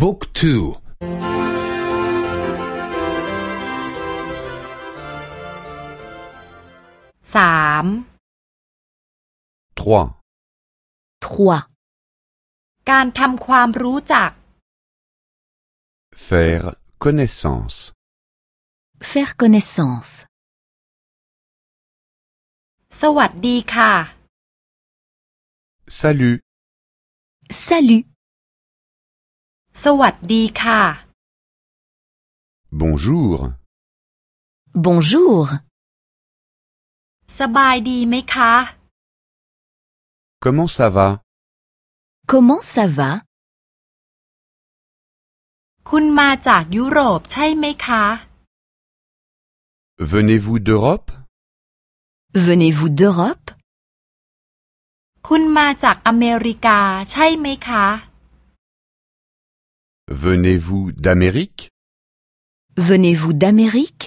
บุ๊กทูสาม 3. 3. การทำความรู้จัก Faire connaissance. Faire connaissance. สวัสดีค่ะ Salut. Salut. สวัสดีค่ะ Bonjour. Bonjour. สบายดีไหมคะ Comment ça va Comment ça va คุณมาจากยุโรปใช่ไหมคะ Venez-vous d'Europe Venez-vous d'Europe คุณมาจากอเมริกาใช่ไหมคะ Venez-vous d'Amérique Venez-vous d'Amérique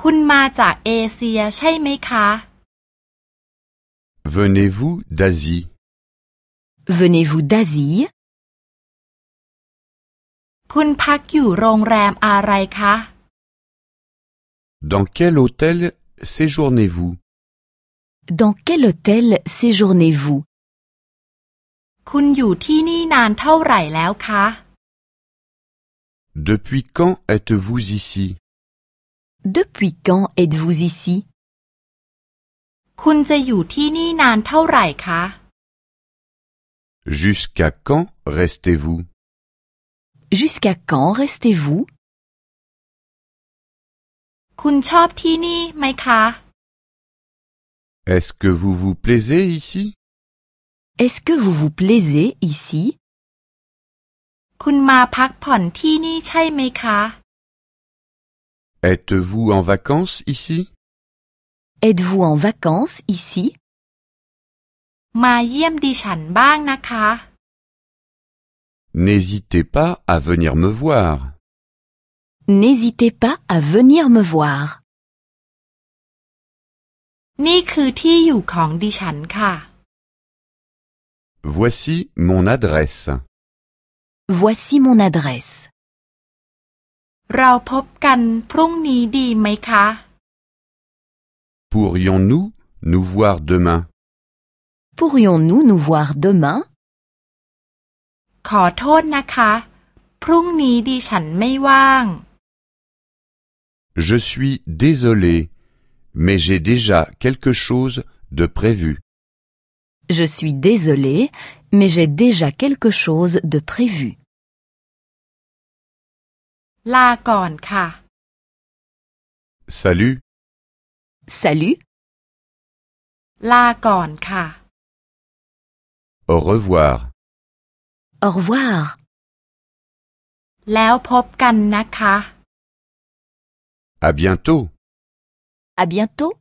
คุณมาจากเอเชียใช่ไหมคะ Venez-vous d'Asie Venez-vous d'Asie คุณพักอยู่โรงแรมอะไรคะ Dans quel hôtel séjournez-vous Dans quel hôtel séjournez-vous คุณอยู่ที่นี่นานเท่าไหร่แล้วคะ Depuis quand êtes-vous ici Depuis quand êtes-vous ici คุณจะอยู่ที่นี่นานเท่าไหร่คะ Jusqu'à quand restez-vous Jusqu'à quand restez-vous คุณชอบที่นี่ไหมคะ Est-ce que vous vous plaisez ici Est-ce que vous vous plaisez ici? คุณมาพักผ่อนที่นี่ใช่ไหมคะ? Êtes-vous en vacances ici? Êtes-vous en vacances ici? มาเยี่ยมดิฉันบ้างนะคะ N'hésitez pas à venir me voir. N'hésitez pas à venir me voir. นี่คือที่อยู่ของดิฉันค่ะ Voici mon adresse. Voici mon adresse เราพบกันพรุ่งนี้ดีไหมคะ Pourrions-nous nous voir demain Pourrions-nous nous voir demain ขอโทษนะคะ พรุ่งนี้ดิฉันไม่ว่าง Je suis désolé, mais j'ai déjà quelque chose de prévu. Je suis désolée, mais j'ai déjà quelque chose de prévu. La Salut. Salut. La Au revoir. Au revoir. À bientôt. À bientôt.